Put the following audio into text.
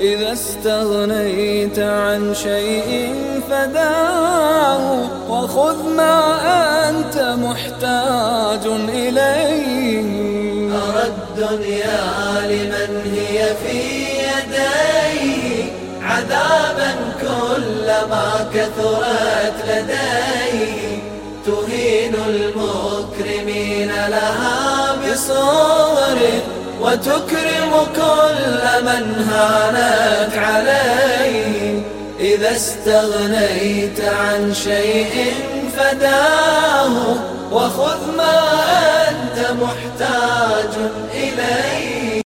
إذا استغنيت عن شيء فداه وخذ ما أنت محتاج إليه. أرى الدنيا لمن هي في يديه عذابا كلما كثرت لديه تهين المكرمين لها بصور وتكرم كل من هانت عليه إذا استغنيت عن شيء فداه وخذ ما أنت محتاج إليه.